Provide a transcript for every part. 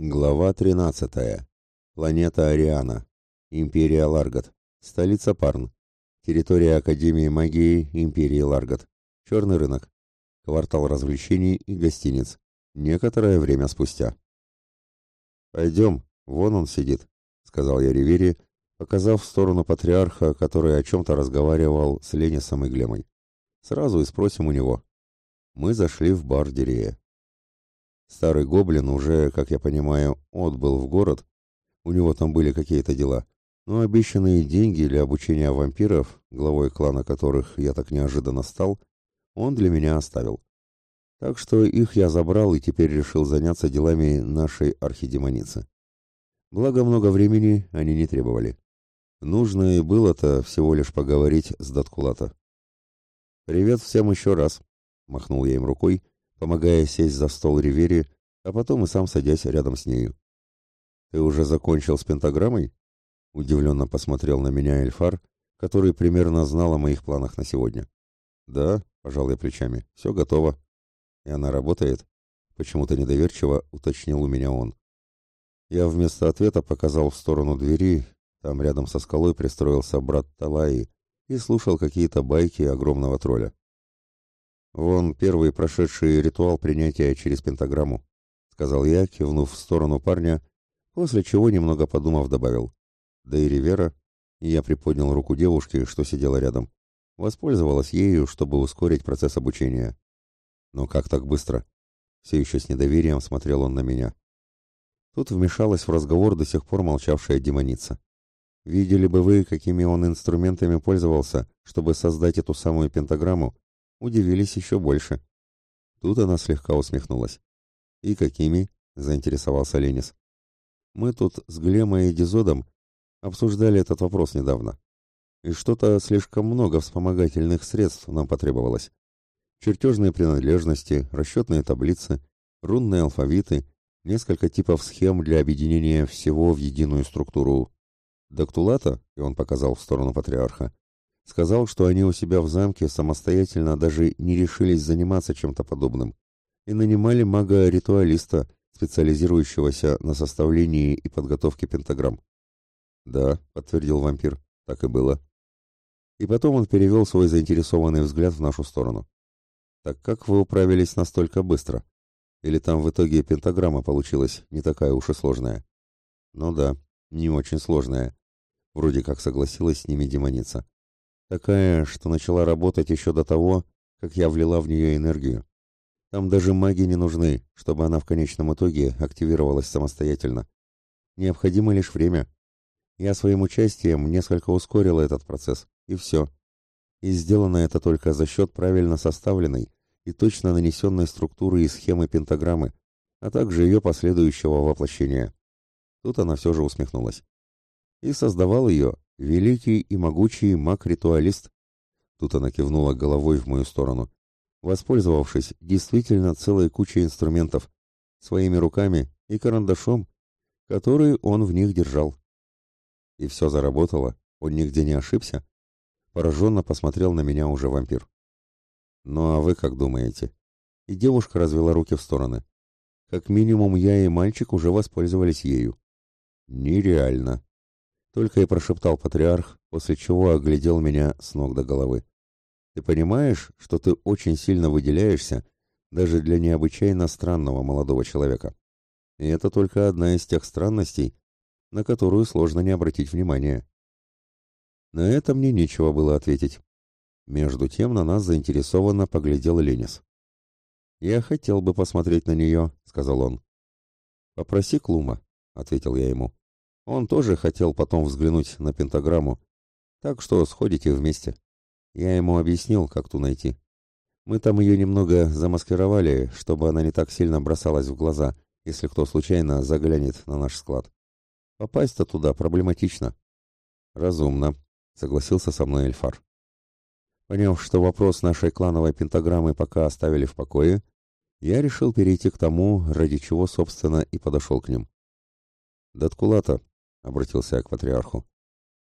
Глава 13. Планета Ариана. Империя Ларгат. Столица Парн. Территория Академии магии Империи Ларгат. Черный рынок. Квартал развлечений и гостиниц. Некоторое время спустя. «Пойдем, вон он сидит», — сказал я Ривери, показав в сторону патриарха, который о чем-то разговаривал с Ленисом и Глемой. «Сразу и спросим у него». Мы зашли в бар Дерея. Старый гоблин уже, как я понимаю, отбыл в город, у него там были какие-то дела, но обещанные деньги для обучения вампиров, главой клана которых я так неожиданно стал, он для меня оставил. Так что их я забрал и теперь решил заняться делами нашей архидемоницы. Благо, много времени они не требовали. Нужно и было-то всего лишь поговорить с Даткулата. «Привет всем еще раз», — махнул я им рукой, помогая сесть за стол Ривери, а потом и сам садясь рядом с нею. «Ты уже закончил с пентаграммой?» Удивленно посмотрел на меня Эльфар, который примерно знал о моих планах на сегодня. «Да», — пожал я плечами, — «все готово». «И она работает?» Почему-то недоверчиво уточнил у меня он. Я вместо ответа показал в сторону двери, там рядом со скалой пристроился брат Талаи и слушал какие-то байки огромного тролля. «Вон первый прошедший ритуал принятия через пентаграмму», — сказал я, кивнув в сторону парня, после чего, немного подумав, добавил. «Да и Ривера...» Я приподнял руку девушки, что сидела рядом. Воспользовалась ею, чтобы ускорить процесс обучения. «Но как так быстро?» Все еще с недоверием смотрел он на меня. Тут вмешалась в разговор до сих пор молчавшая демоница. «Видели бы вы, какими он инструментами пользовался, чтобы создать эту самую пентаграмму, удивились еще больше. Тут она слегка усмехнулась. «И какими?» — заинтересовался Ленис. «Мы тут с Глемой и Дизодом обсуждали этот вопрос недавно. И что-то слишком много вспомогательных средств нам потребовалось. Чертежные принадлежности, расчетные таблицы, рунные алфавиты, несколько типов схем для объединения всего в единую структуру. Дактулата, и он показал в сторону патриарха, Сказал, что они у себя в замке самостоятельно даже не решились заниматься чем-то подобным и нанимали мага-ритуалиста, специализирующегося на составлении и подготовке пентаграмм. «Да», — подтвердил вампир, — «так и было». И потом он перевел свой заинтересованный взгляд в нашу сторону. «Так как вы управились настолько быстро? Или там в итоге пентаграмма получилась не такая уж и сложная?» «Ну да, не очень сложная», — вроде как согласилась с ними демоница. Такая, что начала работать еще до того, как я влила в нее энергию. Там даже маги не нужны, чтобы она в конечном итоге активировалась самостоятельно. Необходимо лишь время. Я своим участием несколько ускорила этот процесс, и все. И сделано это только за счет правильно составленной и точно нанесенной структуры и схемы пентаграммы, а также ее последующего воплощения. Тут она все же усмехнулась. И создавал ее Великий и могучий маг-ритуалист. Тут она кивнула головой в мою сторону, воспользовавшись действительно целой кучей инструментов, своими руками и карандашом, который он в них держал. И все заработало, он нигде не ошибся. Пораженно посмотрел на меня уже вампир. «Ну а вы как думаете?» И девушка развела руки в стороны. «Как минимум я и мальчик уже воспользовались ею». «Нереально», только и прошептал патриарх, после чего оглядел меня с ног до головы. Ты понимаешь, что ты очень сильно выделяешься даже для необычайно странного молодого человека? И это только одна из тех странностей, на которую сложно не обратить внимания. На это мне нечего было ответить. Между тем на нас заинтересованно поглядел Ленис. «Я хотел бы посмотреть на нее», — сказал он. «Попроси Клума», — ответил я ему. Он тоже хотел потом взглянуть на пентаграмму, так что сходите вместе. Я ему объяснил, как ту найти. Мы там ее немного замаскировали, чтобы она не так сильно бросалась в глаза, если кто случайно заглянет на наш склад. Попасть-то туда проблематично. Разумно, согласился со мной Эльфар. Поняв, что вопрос нашей клановой пентаграммы пока оставили в покое, я решил перейти к тому, ради чего, собственно, и подошел к ним. Даткулата, — обратился я к патриарху.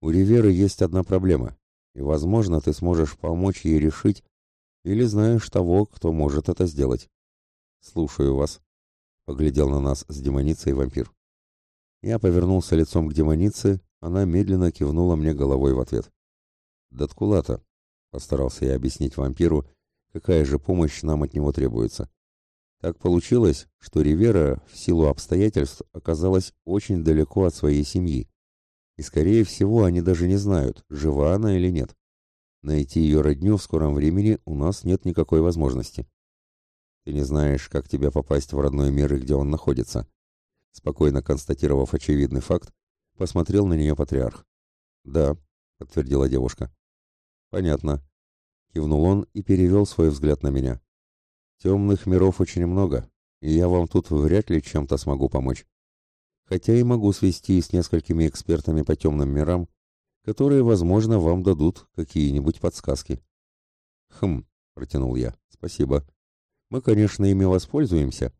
«У Риверы есть одна проблема, и, возможно, ты сможешь помочь ей решить или знаешь того, кто может это сделать». «Слушаю вас», — Поглядел на нас с демоницей вампир. Я повернулся лицом к демонице, она медленно кивнула мне головой в ответ. «Даткулата», — постарался я объяснить вампиру, какая же помощь нам от него требуется. Так получилось, что Ривера в силу обстоятельств оказалась очень далеко от своей семьи, и, скорее всего, они даже не знают, жива она или нет. Найти ее родню в скором времени у нас нет никакой возможности. Ты не знаешь, как тебе попасть в родной мир и где он находится. Спокойно констатировав очевидный факт, посмотрел на нее патриарх. Да, подтвердила девушка. Понятно. Кивнул он и перевел свой взгляд на меня. Темных миров очень много, и я вам тут вряд ли чем-то смогу помочь. Хотя и могу свести с несколькими экспертами по темным мирам, которые, возможно, вам дадут какие-нибудь подсказки. Хм, протянул я. Спасибо. Мы, конечно, ими воспользуемся,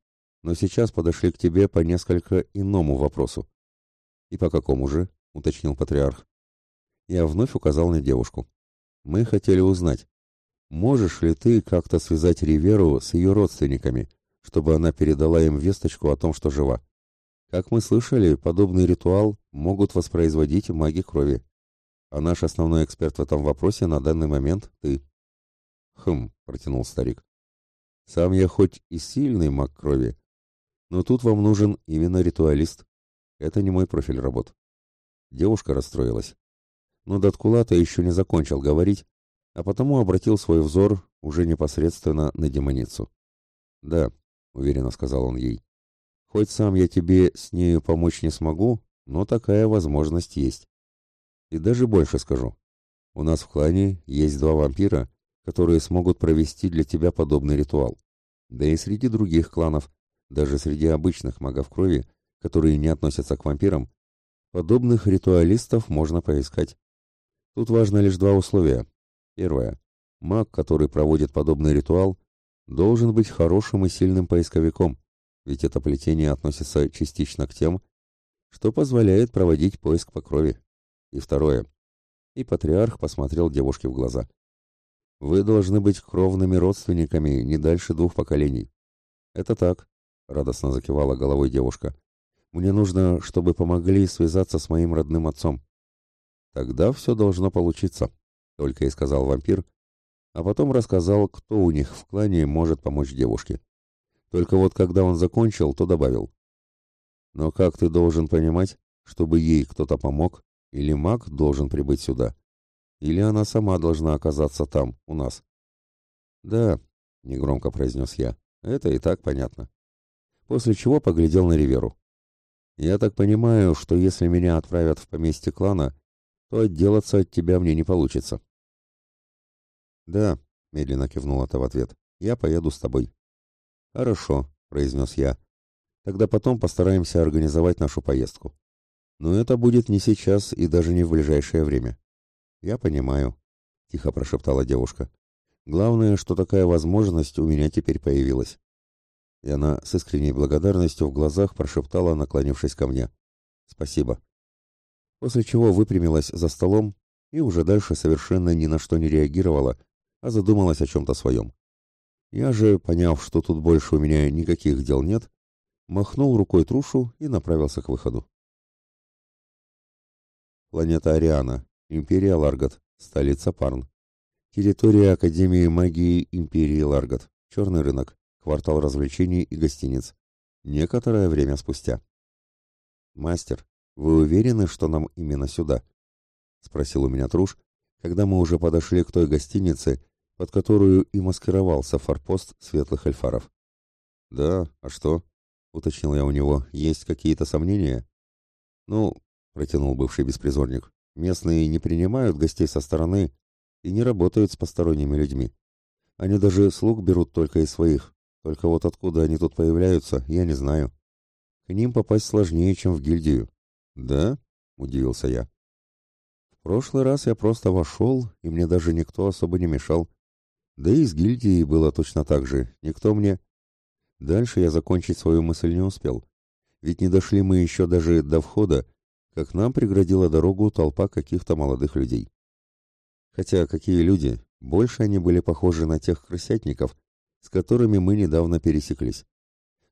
но сейчас подошли к тебе по несколько иному вопросу. И по какому же? уточнил патриарх. Я вновь указал на девушку. Мы хотели узнать, можешь ли ты как-то связать Риверу с ее родственниками, чтобы она передала им весточку о том, что жива. Как мы слышали, подобный ритуал могут воспроизводить маги крови. А наш основной эксперт в этом вопросе на данный момент ты. Хм, протянул старик. Сам я хоть и сильный маг крови, но тут вам нужен именно ритуалист. Это не мой профиль работ. Девушка расстроилась. Но Даткулата еще не закончил говорить, а потому обратил свой взор уже непосредственно на демоницу. «Да», — уверенно сказал он ей, — «хоть сам я тебе с нею помочь не смогу, но такая возможность есть. И даже больше скажу. У нас в клане есть два вампира, которые смогут провести для тебя подобный ритуал. Да и среди других кланов, даже среди обычных магов крови, которые не относятся к вампирам, подобных ритуалистов можно поискать. Тут важно лишь два условия. Первое. Маг, который проводит подобный ритуал, должен быть хорошим и сильным поисковиком, ведь это плетение относится частично к тем, что позволяет проводить поиск по крови. И второе. И патриарх посмотрел девушке в глаза. Вы должны быть кровными родственниками не дальше двух поколений. Это так, радостно закивала головой девушка. Мне нужно, чтобы помогли связаться с моим родным отцом. Тогда все должно получиться, только и сказал вампир, а потом рассказал, кто у них в клане может помочь девушке. Только вот когда он закончил, то добавил. Но как ты должен понимать, чтобы ей кто-то помог, или маг должен прибыть сюда? Или она сама должна оказаться там, у нас? Да, негромко произнес я. Это и так понятно. После чего поглядел на Риверу. Я так понимаю, что если меня отправят в поместье клана, то отделаться от тебя мне не получится. Да, медленно кивнула та в ответ. Я поеду с тобой. Хорошо, произнес я. Тогда потом постараемся организовать нашу поездку. Но это будет не сейчас и даже не в ближайшее время. Я понимаю, тихо прошептала девушка. Главное, что такая возможность у меня теперь появилась. И она с искренней благодарностью в глазах прошептала, наклонившись ко мне: "Спасибо". После чего выпрямилась за столом и уже дальше совершенно ни на что не реагировала, а задумалась о чем то своем. Я же, поняв, что тут больше у меня никаких дел нет, махнул рукой трушу и направился к выходу. Планета Ариана. Империя Ларгат. Столица Парн. Территория Академии магии Империи Ларгат. Черный рынок. Квартал развлечений и гостиниц. Некоторое время спустя. «Мастер, вы уверены, что нам именно сюда?» — спросил у меня Труш, когда мы уже подошли к той гостинице, под которую и маскировался форпост светлых эльфаров. «Да, а что?» — уточнил я у него. «Есть какие-то сомнения?» «Ну, — протянул бывший беспризорник. «Местные не принимают гостей со стороны и не работают с посторонними людьми. Они даже слуг берут только из своих. Только вот откуда они тут появляются, я не знаю. К ним попасть сложнее, чем в гильдию». «Да?» — удивился я. «В прошлый раз я просто вошел, и мне даже никто особо не мешал. Да и с гильдией было точно так же. Никто мне...» Дальше я закончить свою мысль не успел. Ведь не дошли мы еще даже до входа, как нам преградила дорогу толпа каких-то молодых людей. Хотя какие люди, больше они были похожи на тех крысятников, с которыми мы недавно пересеклись.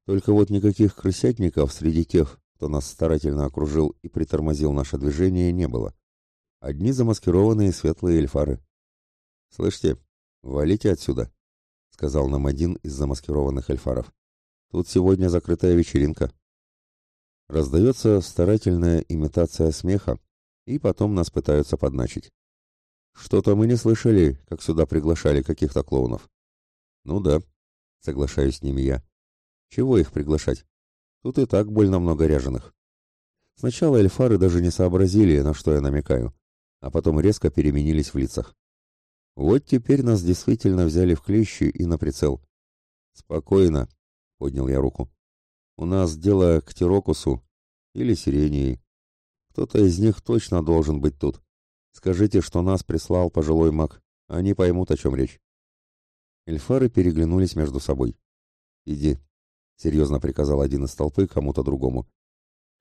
Только вот никаких крысятников среди тех, кто нас старательно окружил и притормозил наше движение, не было. Одни замаскированные светлые эльфары. «Слышите, валите отсюда», — сказал нам один из замаскированных эльфаров. «Тут сегодня закрытая вечеринка». Раздается старательная имитация смеха, и потом нас пытаются подначить. Что-то мы не слышали, как сюда приглашали каких-то клоунов. Ну да, соглашаюсь с ними я. Чего их приглашать? Тут и так больно много ряженых. Сначала эльфары даже не сообразили, на что я намекаю, а потом резко переменились в лицах. Вот теперь нас действительно взяли в клещи и на прицел. Спокойно, поднял я руку. У нас дело к Тирокусу или Сирении. Кто-то из них точно должен быть тут. Скажите, что нас прислал пожилой маг. Они поймут, о чем речь. Эльфары переглянулись между собой. «Иди», — серьезно приказал один из толпы кому-то другому.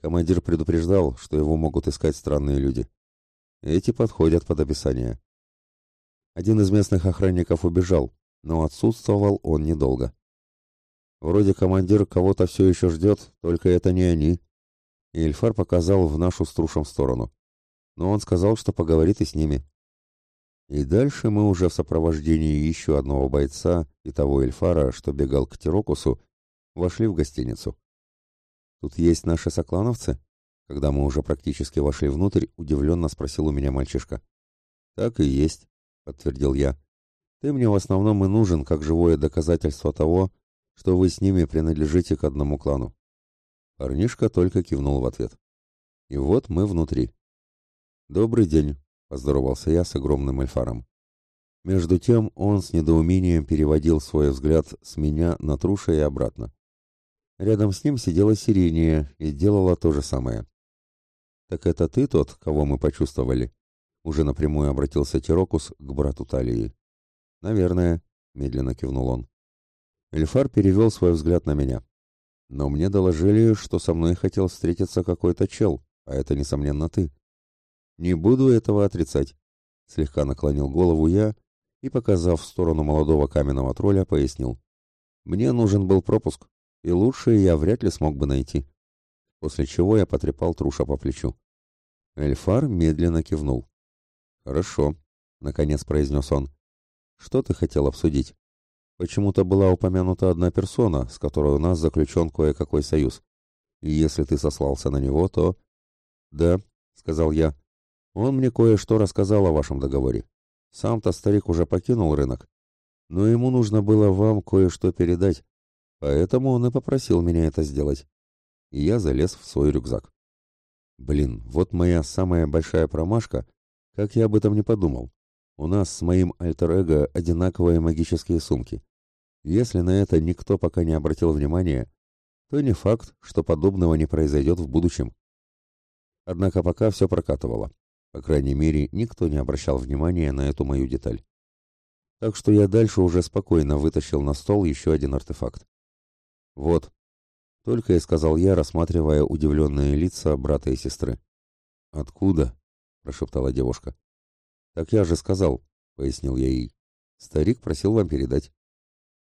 Командир предупреждал, что его могут искать странные люди. Эти подходят под описание. Один из местных охранников убежал, но отсутствовал он недолго. Вроде командир кого-то все еще ждет, только это не они. И Эльфар показал в нашу струшем сторону. Но он сказал, что поговорит и с ними. И дальше мы уже в сопровождении еще одного бойца и того Эльфара, что бегал к Тирокусу, вошли в гостиницу. «Тут есть наши соклановцы?» Когда мы уже практически вошли внутрь, удивленно спросил у меня мальчишка. «Так и есть», — подтвердил я. «Ты мне в основном и нужен, как живое доказательство того, что вы с ними принадлежите к одному клану». Парнишка только кивнул в ответ. И вот мы внутри. «Добрый день», — поздоровался я с огромным эльфаром. Между тем он с недоумением переводил свой взгляд с меня на Труша и обратно. Рядом с ним сидела Сирения и делала то же самое. «Так это ты тот, кого мы почувствовали?» Уже напрямую обратился Тирокус к брату Талии. «Наверное», — медленно кивнул он. Эльфар перевел свой взгляд на меня. «Но мне доложили, что со мной хотел встретиться какой-то чел, а это, несомненно, ты». «Не буду этого отрицать», — слегка наклонил голову я и, показав в сторону молодого каменного тролля, пояснил. «Мне нужен был пропуск, и лучшее я вряд ли смог бы найти» после чего я потрепал Труша по плечу. Эльфар медленно кивнул. «Хорошо», — наконец произнес он. «Что ты хотел обсудить? Почему-то была упомянута одна персона, с которой у нас заключен кое-какой союз. И если ты сослался на него, то...» «Да», — сказал я. «Он мне кое-что рассказал о вашем договоре. Сам-то старик уже покинул рынок, но ему нужно было вам кое-что передать, поэтому он и попросил меня это сделать и я залез в свой рюкзак. Блин, вот моя самая большая промашка, как я об этом не подумал. У нас с моим альтер-эго одинаковые магические сумки. Если на это никто пока не обратил внимания, то не факт, что подобного не произойдет в будущем. Однако пока все прокатывало. По крайней мере, никто не обращал внимания на эту мою деталь. Так что я дальше уже спокойно вытащил на стол еще один артефакт. Вот, только и сказал я, рассматривая удивленные лица брата и сестры. «Откуда?» – прошептала девушка. «Так я же сказал», – пояснил я ей. «Старик просил вам передать».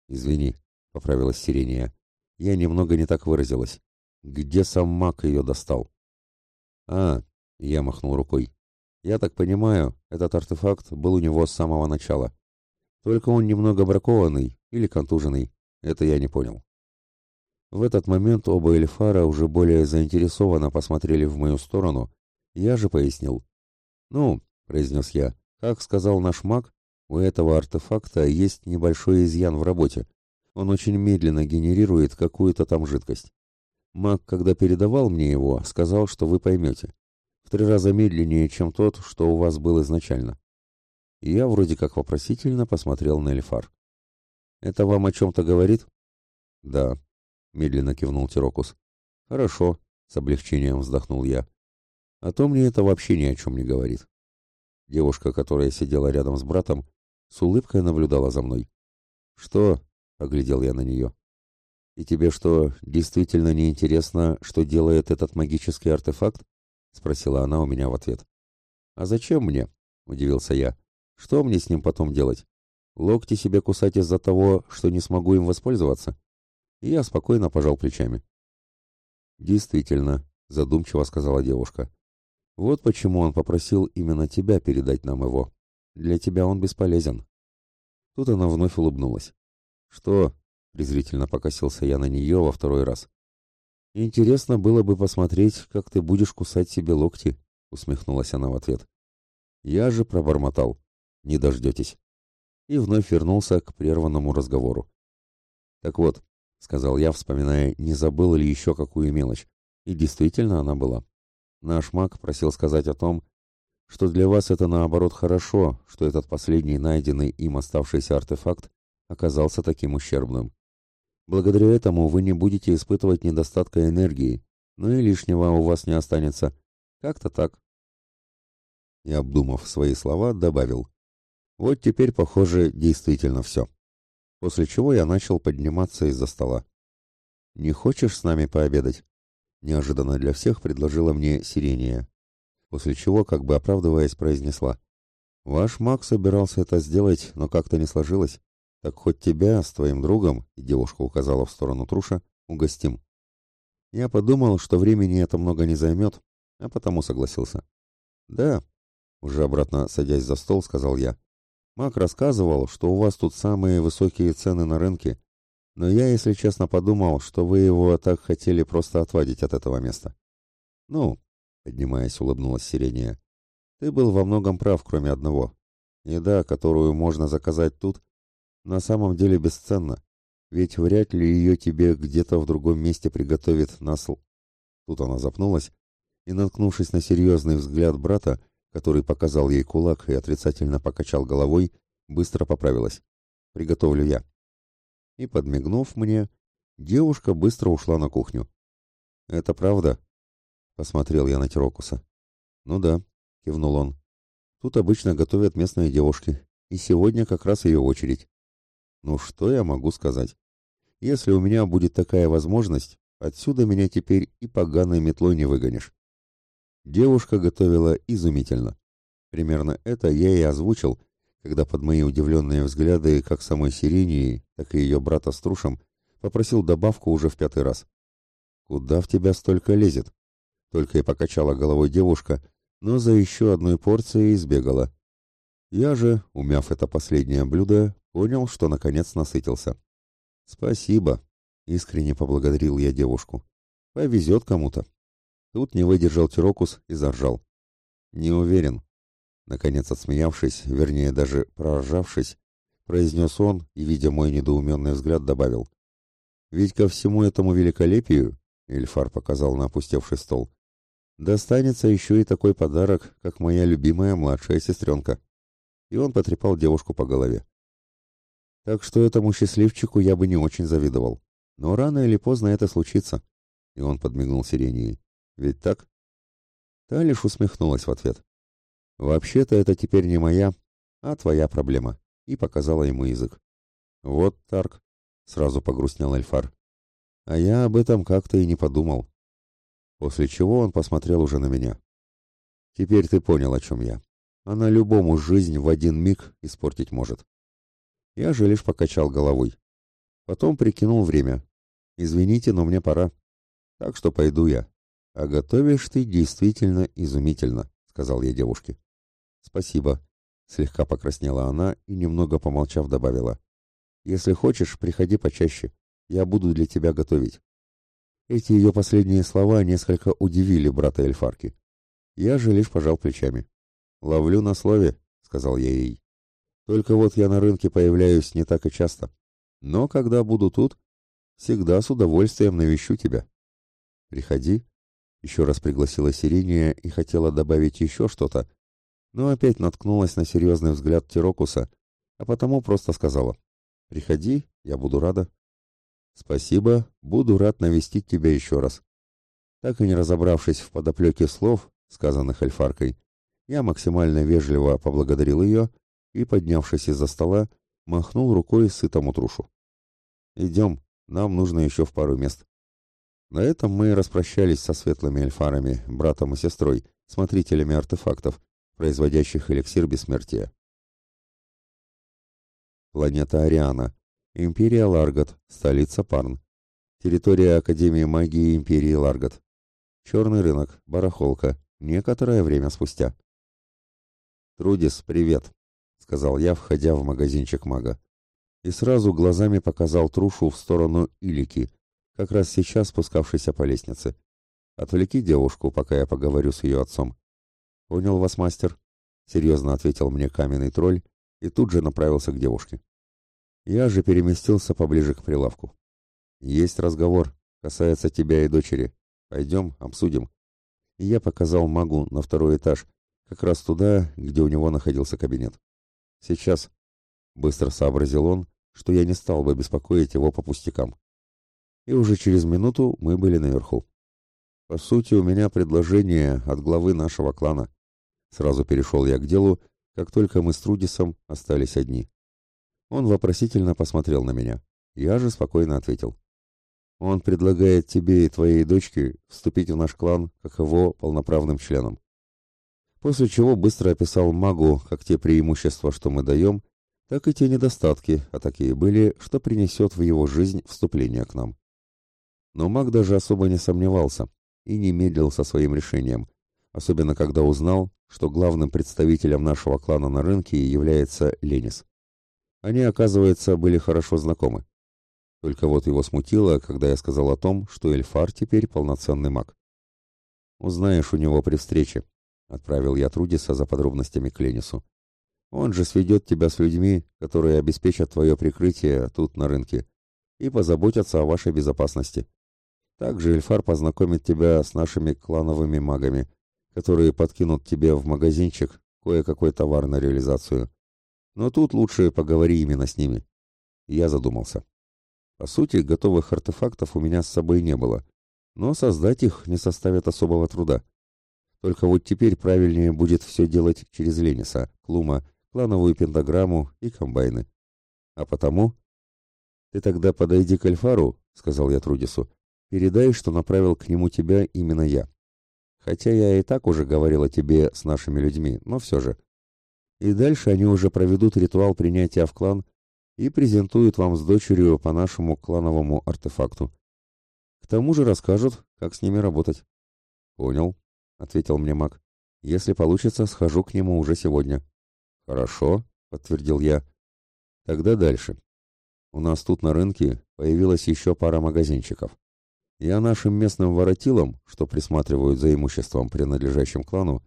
«Извини», — поправилась Сирения. «Я немного не так выразилась. Где сам маг ее достал?» «А», — я махнул рукой. «Я так понимаю, этот артефакт был у него с самого начала. Только он немного бракованный или контуженный. Это я не понял». В этот момент оба эльфара уже более заинтересованно посмотрели в мою сторону. Я же пояснил. «Ну», — произнес я, — «как сказал наш маг, у этого артефакта есть небольшой изъян в работе. Он очень медленно генерирует какую-то там жидкость. Маг, когда передавал мне его, сказал, что вы поймете. В три раза медленнее, чем тот, что у вас был изначально». И я вроде как вопросительно посмотрел на Эльфар. «Это вам о чем-то говорит?» «Да», медленно кивнул Тирокус. Хорошо, с облегчением вздохнул я. А то мне это вообще ни о чем не говорит. Девушка, которая сидела рядом с братом, с улыбкой наблюдала за мной. Что? оглядел я на нее. И тебе что, действительно не интересно, что делает этот магический артефакт? спросила она у меня в ответ. А зачем мне? удивился я. Что мне с ним потом делать? Локти себе кусать из-за того, что не смогу им воспользоваться? И я спокойно пожал плечами. «Действительно», — задумчиво сказала девушка. «Вот почему он попросил именно тебя передать нам его. Для тебя он бесполезен». Тут она вновь улыбнулась. «Что?» — презрительно покосился я на нее во второй раз. «Интересно было бы посмотреть, как ты будешь кусать себе локти», — усмехнулась она в ответ. Я же пробормотал. «Не дождетесь». И вновь вернулся к прерванному разговору. «Так вот», — сказал я, вспоминая, не забыл ли еще какую мелочь. И действительно она была. Наш маг просил сказать о том, что для вас это наоборот хорошо, что этот последний найденный им оставшийся артефакт оказался таким ущербным. Благодаря этому вы не будете испытывать недостатка энергии, но и лишнего у вас не останется. Как-то так. И, обдумав свои слова, добавил. Вот теперь, похоже, действительно все. После чего я начал подниматься из-за стола. «Не хочешь с нами пообедать?» Неожиданно для всех предложила мне Сирения. После чего, как бы оправдываясь, произнесла. «Ваш маг собирался это сделать, но как-то не сложилось. Так хоть тебя с твоим другом, девушка указала в сторону Труша, угостим. Я подумал, что времени это много не займет, а потому согласился. Да, уже обратно садясь за стол, сказал я. Мак рассказывал, что у вас тут самые высокие цены на рынке, но я, если честно, подумал, что вы его так хотели просто отвадить от этого места. Ну, поднимаясь, улыбнулась Сирения. Ты был во многом прав, кроме одного. Еда, которую можно заказать тут, на самом деле бесценна, ведь вряд ли ее тебе где-то в другом месте приготовит насл. Тут она запнулась и, наткнувшись на серьезный взгляд брата, который показал ей кулак и отрицательно покачал головой, быстро поправилась. «Приготовлю я». И, подмигнув мне, девушка быстро ушла на кухню. «Это правда?» — посмотрел я на Тирокуса. «Ну да», — кивнул он. «Тут обычно готовят местные девушки, и сегодня как раз ее очередь. Ну что я могу сказать? Если у меня будет такая возможность, отсюда меня теперь и поганой метлой не выгонишь. Девушка готовила изумительно. Примерно это я и озвучил, когда под мои удивленные взгляды как самой Сирении, так и ее брата с Трушем попросил добавку уже в пятый раз. «Куда в тебя столько лезет?» Только и покачала головой девушка, но за еще одной порцией избегала. Я же, умяв это последнее блюдо, понял, что наконец насытился. «Спасибо», — искренне поблагодарил я девушку. «Повезет кому-то». Тут не выдержал Тирокус и заржал. «Не уверен». Наконец отсмеявшись, вернее даже проржавшись, произнес он и, видя мой недоуменный взгляд, добавил. «Ведь ко всему этому великолепию, — Эльфар показал на опустевший стол, — достанется еще и такой подарок, как моя любимая младшая сестренка». И он потрепал девушку по голове. Так что этому счастливчику я бы не очень завидовал. Но рано или поздно это случится. И он подмигнул Сирении. Ведь так? Та лишь усмехнулась в ответ. Вообще-то это теперь не моя, а твоя проблема. И показала ему язык. Вот Тарк, сразу погрустнел Эльфар. А я об этом как-то и не подумал. После чего он посмотрел уже на меня. Теперь ты понял, о чем я. Она любому жизнь в один миг испортить может. Я же лишь покачал головой. Потом прикинул время. Извините, но мне пора. Так что пойду я. А готовишь ты действительно изумительно, сказал я девушке. Спасибо. Слегка покраснела она и, немного помолчав, добавила. Если хочешь, приходи почаще. Я буду для тебя готовить. Эти ее последние слова несколько удивили брата Эльфарки. Я же лишь пожал плечами. «Ловлю на слове», — сказал я ей. Только вот я на рынке появляюсь не так и часто. Но когда буду тут, всегда с удовольствием навещу тебя. Приходи. Еще раз пригласила Сирения и хотела добавить еще что-то, но опять наткнулась на серьезный взгляд Тирокуса, а потому просто сказала. Приходи, я буду рада. Спасибо, буду рад навестить тебя еще раз. Так и не разобравшись в подоплеке слов, сказанных Эльфаркой, я максимально вежливо поблагодарил ее и, поднявшись из-за стола, махнул рукой сытому трушу. «Идем, нам нужно еще в пару мест». На этом мы распрощались со светлыми эльфарами, братом и сестрой, смотрителями артефактов, производящих эликсир бессмертия. Планета Ариана. Империя Ларгат. Столица Парн. Территория Академии магии Империи Ларгат. Черный рынок, барахолка. Некоторое время спустя. «Трудис, привет», — сказал я, входя в магазинчик мага. И сразу глазами показал трушу в сторону Илики, как раз сейчас спускавшейся по лестнице. «Отвлеки девушку, пока я поговорю с ее отцом». «Понял вас, мастер», — серьезно ответил мне каменный тролль и тут же направился к девушке. Я же переместился поближе к прилавку. «Есть разговор. Касается тебя и дочери. Пойдем, обсудим». И я показал магу на второй этаж, как раз туда, где у него находился кабинет. «Сейчас», — быстро сообразил он, что я не стал бы беспокоить его по пустякам. И уже через минуту мы были наверху. «По сути, у меня предложение от главы нашего клана». Сразу перешел я к делу, как только мы с Трудисом остались одни. Он вопросительно посмотрел на меня. Я же спокойно ответил. Он предлагает тебе и твоей дочке вступить в наш клан как его полноправным членом. После чего быстро описал магу как те преимущества, что мы даем, так и те недостатки, а такие были, что принесет в его жизнь вступление к нам. Но маг даже особо не сомневался и не медлил со своим решением, особенно когда узнал, что главным представителем нашего клана на рынке является Ленис. Они, оказывается, были хорошо знакомы. Только вот его смутило, когда я сказал о том, что Эльфар теперь полноценный маг. «Узнаешь у него при встрече», — отправил я Трудиса за подробностями к Ленису. «Он же сведет тебя с людьми, которые обеспечат твое прикрытие тут, на рынке, и позаботятся о вашей безопасности. Также Эльфар познакомит тебя с нашими клановыми магами, которые подкинут тебе в магазинчик кое-какой товар на реализацию. Но тут лучше поговори именно с ними». Я задумался. По сути, готовых артефактов у меня с собой не было, но создать их не составит особого труда. Только вот теперь правильнее будет все делать через Лениса, Клума, клановую пентаграмму и комбайны. А потому... «Ты тогда подойди к Альфару», — сказал я Трудису, — «передай, что направил к нему тебя именно я. Хотя я и так уже говорил о тебе с нашими людьми, но все же. И дальше они уже проведут ритуал принятия в клан и презентуют вам с дочерью по нашему клановому артефакту. К тому же расскажут, как с ними работать. Понял, ответил мне маг. Если получится, схожу к нему уже сегодня. Хорошо, подтвердил я. Тогда дальше. У нас тут на рынке появилась еще пара магазинчиков. Я нашим местным воротилам, что присматривают за имуществом, принадлежащим клану,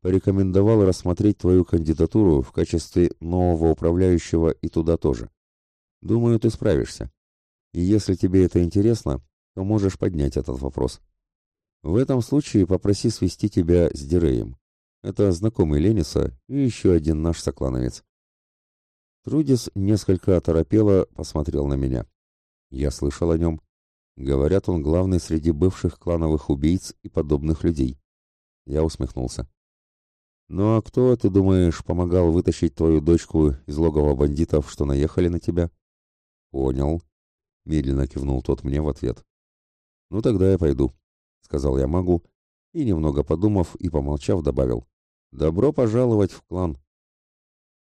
порекомендовал рассмотреть твою кандидатуру в качестве нового управляющего и туда тоже. Думаю, ты справишься. И если тебе это интересно, то можешь поднять этот вопрос. В этом случае попроси свести тебя с Диреем. Это знакомый Лениса и еще один наш соклановец. Трудис несколько оторопело посмотрел на меня. Я слышал о нем. Говорят, он главный среди бывших клановых убийц и подобных людей. Я усмехнулся. «Ну а кто, ты думаешь, помогал вытащить твою дочку из логова бандитов, что наехали на тебя?» «Понял», — медленно кивнул тот мне в ответ. «Ну тогда я пойду», — сказал я магу, и, немного подумав и помолчав, добавил. «Добро пожаловать в клан».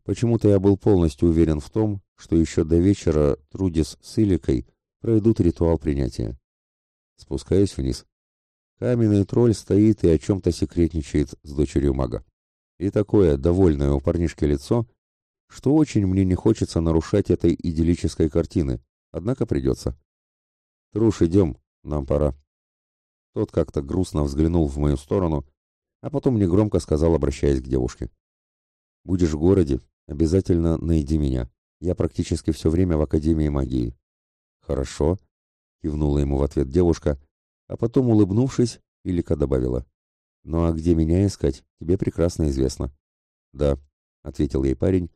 Почему-то я был полностью уверен в том, что еще до вечера Трудис с Иликой пройдут ритуал принятия. Спускаюсь вниз. Каменный тролль стоит и о чем-то секретничает с дочерью мага и такое довольное у парнишки лицо, что очень мне не хочется нарушать этой идиллической картины, однако придется. «Труш, идем, нам пора». Тот как-то грустно взглянул в мою сторону, а потом негромко сказал, обращаясь к девушке. «Будешь в городе, обязательно найди меня. Я практически все время в Академии магии». «Хорошо», — кивнула ему в ответ девушка, а потом, улыбнувшись, Илика добавила. «Ну а где меня искать, тебе прекрасно известно». «Да», — ответил ей парень,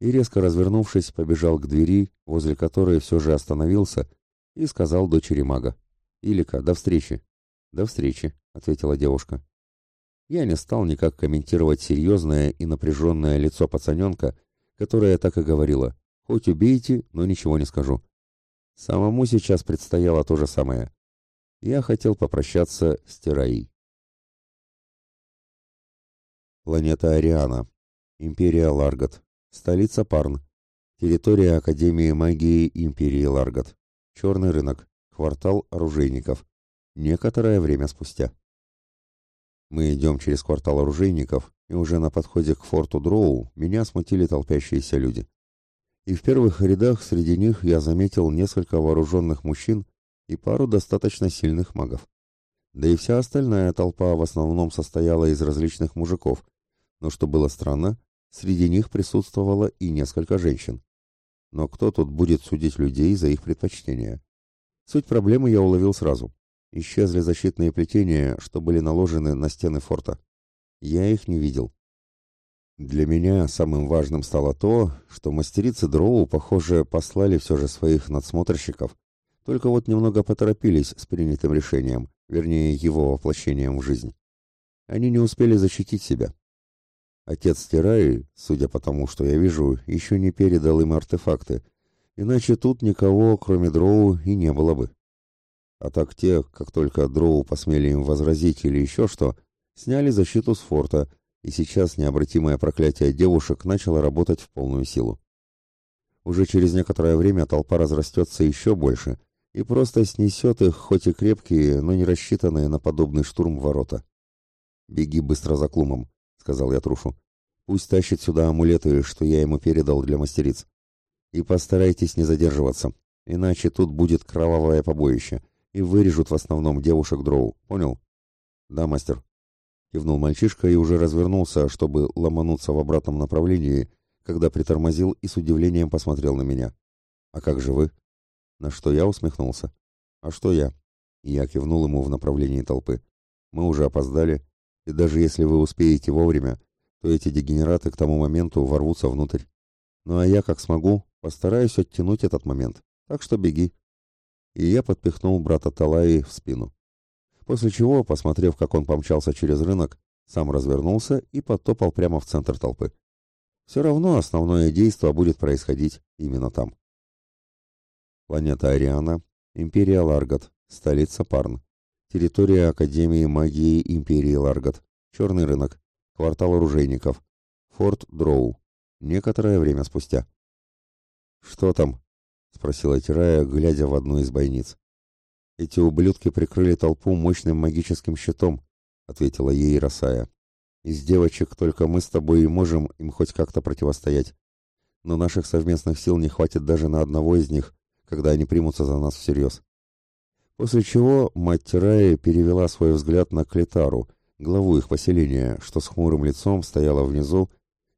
и, резко развернувшись, побежал к двери, возле которой все же остановился, и сказал дочери мага. «Илика, до встречи». «До встречи», — ответила девушка. Я не стал никак комментировать серьезное и напряженное лицо пацаненка, которое так и говорило. «Хоть убейте, но ничего не скажу». Самому сейчас предстояло то же самое. Я хотел попрощаться с Тераей. Планета Ариана. Империя Ларгат. Столица Парн. Территория Академии магии Империи Ларгат. Черный рынок. Квартал оружейников. Некоторое время спустя. Мы идем через квартал оружейников, и уже на подходе к форту Дроу меня смутили толпящиеся люди. И в первых рядах среди них я заметил несколько вооруженных мужчин и пару достаточно сильных магов. Да и вся остальная толпа в основном состояла из различных мужиков, но что было странно, среди них присутствовало и несколько женщин. Но кто тут будет судить людей за их предпочтения? Суть проблемы я уловил сразу. Исчезли защитные плетения, что были наложены на стены форта. Я их не видел. Для меня самым важным стало то, что мастерицы Дроу, похоже, послали все же своих надсмотрщиков, только вот немного поторопились с принятым решением, вернее, его воплощением в жизнь. Они не успели защитить себя. Отец Тираи, судя по тому, что я вижу, еще не передал им артефакты, иначе тут никого, кроме Дроу, и не было бы. А так те, как только дроу посмели им возразить или еще что, сняли защиту с форта, и сейчас необратимое проклятие девушек начало работать в полную силу. Уже через некоторое время толпа разрастется еще больше и просто снесет их, хоть и крепкие, но не рассчитанные на подобный штурм ворота. «Беги быстро за Клумом», — сказал я Трушу. «Пусть тащит сюда амулеты, что я ему передал для мастериц. И постарайтесь не задерживаться, иначе тут будет кровавое побоище, и вырежут в основном девушек дроу. Понял? Да, мастер. Кивнул мальчишка и уже развернулся, чтобы ломануться в обратном направлении, когда притормозил и с удивлением посмотрел на меня. А как же вы? На что я усмехнулся. А что я? Я кивнул ему в направлении толпы. Мы уже опоздали, и даже если вы успеете вовремя, то эти дегенераты к тому моменту ворвутся внутрь. Ну а я, как смогу, постараюсь оттянуть этот момент. Так что беги и я подпихнул брата Талаи в спину. После чего, посмотрев, как он помчался через рынок, сам развернулся и потопал прямо в центр толпы. Все равно основное действо будет происходить именно там. Планета Ариана, Империя Ларгат, столица Парн, территория Академии магии Империи Ларгат, черный рынок, квартал оружейников, форт Дроу, некоторое время спустя. «Что там?» — спросила Тирая, глядя в одну из бойниц. «Эти ублюдки прикрыли толпу мощным магическим щитом», — ответила ей Росая. «Из девочек только мы с тобой и можем им хоть как-то противостоять. Но наших совместных сил не хватит даже на одного из них, когда они примутся за нас всерьез». После чего мать Тирая перевела свой взгляд на Клетару, главу их поселения, что с хмурым лицом стояла внизу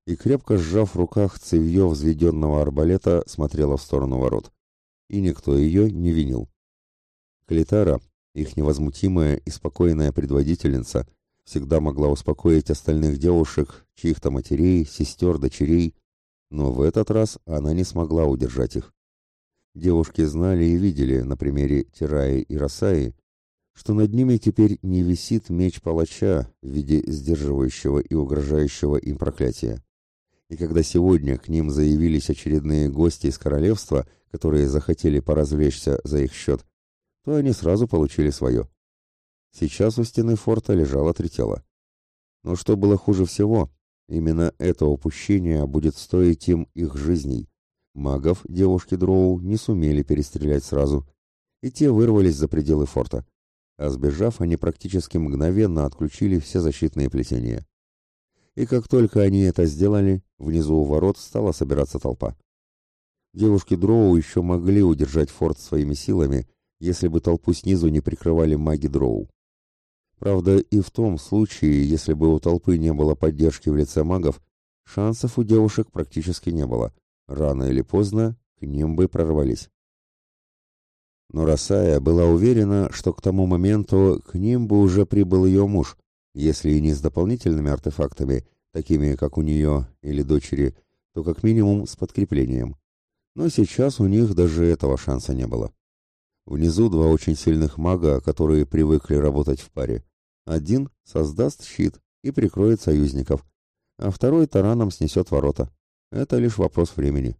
и, крепко сжав в руках цевье взведенного арбалета, смотрела в сторону ворот. И никто ее не винил. Клитара, их невозмутимая и спокойная предводительница, всегда могла успокоить остальных девушек, чьих-то матерей, сестер, дочерей, но в этот раз она не смогла удержать их. Девушки знали и видели на примере Тираи и Росаи, что над ними теперь не висит меч палача в виде сдерживающего и угрожающего им проклятия. И когда сегодня к ним заявились очередные гости из королевства, которые захотели поразвлечься за их счет, то они сразу получили свое. Сейчас у стены форта лежало три тела. Но что было хуже всего, именно это упущение будет стоить им их жизней. Магов девушки Дроу не сумели перестрелять сразу, и те вырвались за пределы форта. А сбежав, они практически мгновенно отключили все защитные плетения и как только они это сделали, внизу у ворот стала собираться толпа. Девушки Дроу еще могли удержать форт своими силами, если бы толпу снизу не прикрывали маги Дроу. Правда, и в том случае, если бы у толпы не было поддержки в лице магов, шансов у девушек практически не было. Рано или поздно к ним бы прорвались. Но Росая была уверена, что к тому моменту к ним бы уже прибыл ее муж, если и не с дополнительными артефактами, такими как у нее или дочери, то как минимум с подкреплением. Но сейчас у них даже этого шанса не было. Внизу два очень сильных мага, которые привыкли работать в паре. Один создаст щит и прикроет союзников, а второй тараном снесет ворота. Это лишь вопрос времени.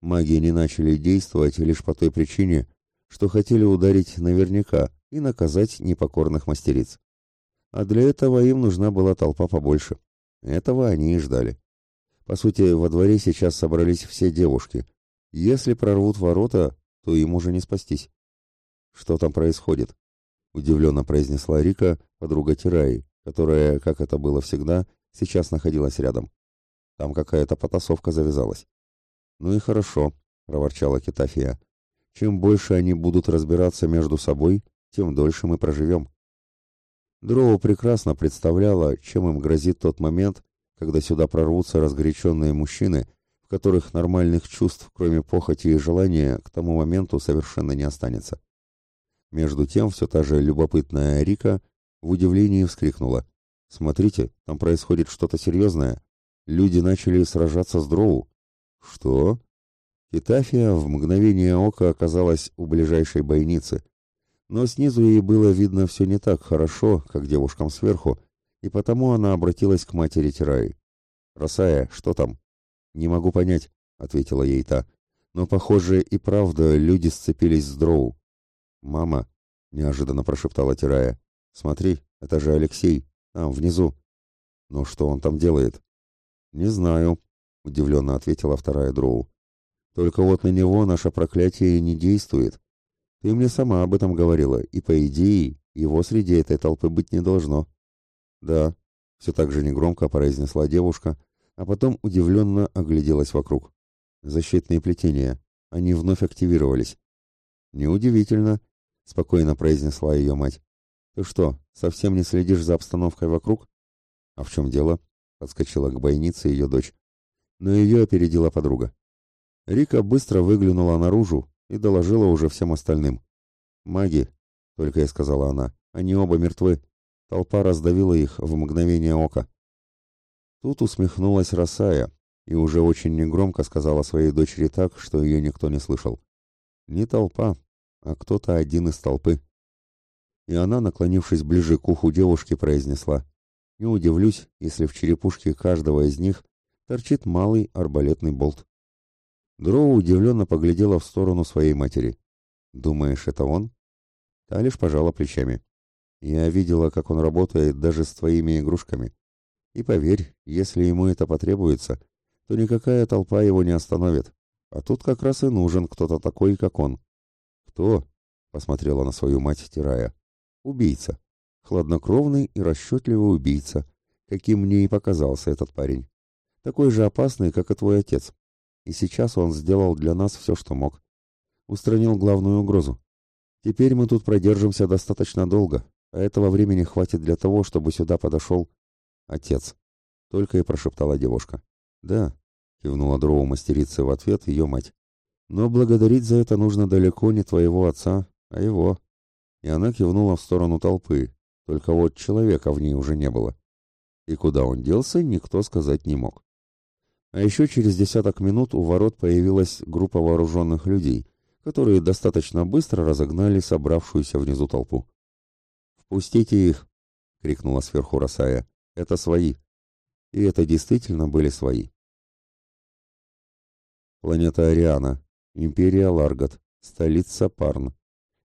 Маги не начали действовать лишь по той причине, что хотели ударить наверняка и наказать непокорных мастериц а для этого им нужна была толпа побольше. Этого они и ждали. По сути, во дворе сейчас собрались все девушки. Если прорвут ворота, то им уже не спастись. Что там происходит? Удивленно произнесла Рика, подруга Тираи, которая, как это было всегда, сейчас находилась рядом. Там какая-то потасовка завязалась. Ну и хорошо, проворчала Китафия. Чем больше они будут разбираться между собой, тем дольше мы проживем. Дроу прекрасно представляла, чем им грозит тот момент, когда сюда прорвутся разгоряченные мужчины, которых нормальных чувств, кроме похоти и желания, к тому моменту совершенно не останется. Между тем, все та же любопытная Рика в удивлении вскрикнула. «Смотрите, там происходит что-то серьезное. Люди начали сражаться с Дроу». «Что?» Китафия в мгновение ока оказалась у ближайшей бойницы, но снизу ей было видно все не так хорошо, как девушкам сверху, и потому она обратилась к матери Тираи. «Росая, что там?» «Не могу понять», — ответила ей та. «Но, похоже, и правда люди сцепились с дроу». «Мама», — неожиданно прошептала Тирая, — «смотри, это же Алексей, там, внизу». «Но что он там делает?» «Не знаю», — удивленно ответила вторая дроу. «Только вот на него наше проклятие не действует. Ты мне сама об этом говорила, и, по идее, его среди этой толпы быть не должно». «Да», — все так же негромко произнесла девушка, а потом удивленно огляделась вокруг. «Защитные плетения. Они вновь активировались». «Неудивительно», — спокойно произнесла ее мать. «Ты что, совсем не следишь за обстановкой вокруг?» «А в чем дело?» — подскочила к бойнице ее дочь. Но ее опередила подруга. Рика быстро выглянула наружу и доложила уже всем остальным. «Маги», — только и сказала она, — «они оба мертвы. Толпа раздавила их в мгновение ока. Тут усмехнулась Росая и уже очень негромко сказала своей дочери так, что ее никто не слышал. Не толпа, а кто-то один из толпы. И она, наклонившись ближе к уху девушки, произнесла. Не удивлюсь, если в черепушке каждого из них торчит малый арбалетный болт. Дроу удивленно поглядела в сторону своей матери. «Думаешь, это он?» Та лишь пожала плечами. Я видела, как он работает даже с твоими игрушками. И поверь, если ему это потребуется, то никакая толпа его не остановит. А тут как раз и нужен кто-то такой, как он. Кто? Посмотрела на свою мать, стирая. Убийца. Хладнокровный и расчетливый убийца, каким мне и показался этот парень. Такой же опасный, как и твой отец. И сейчас он сделал для нас все, что мог. Устранил главную угрозу. Теперь мы тут продержимся достаточно долго, а этого времени хватит для того, чтобы сюда подошел отец. Только и прошептала девушка. Да, кивнула дроу мастерица в ответ ее мать. Но благодарить за это нужно далеко не твоего отца, а его. И она кивнула в сторону толпы, только вот человека в ней уже не было. И куда он делся, никто сказать не мог. А еще через десяток минут у ворот появилась группа вооруженных людей, которые достаточно быстро разогнали собравшуюся внизу толпу. «Пустите их!» — крикнула сверху Росая. «Это свои!» И это действительно были свои. Планета Ариана. Империя Ларгат. Столица Парн.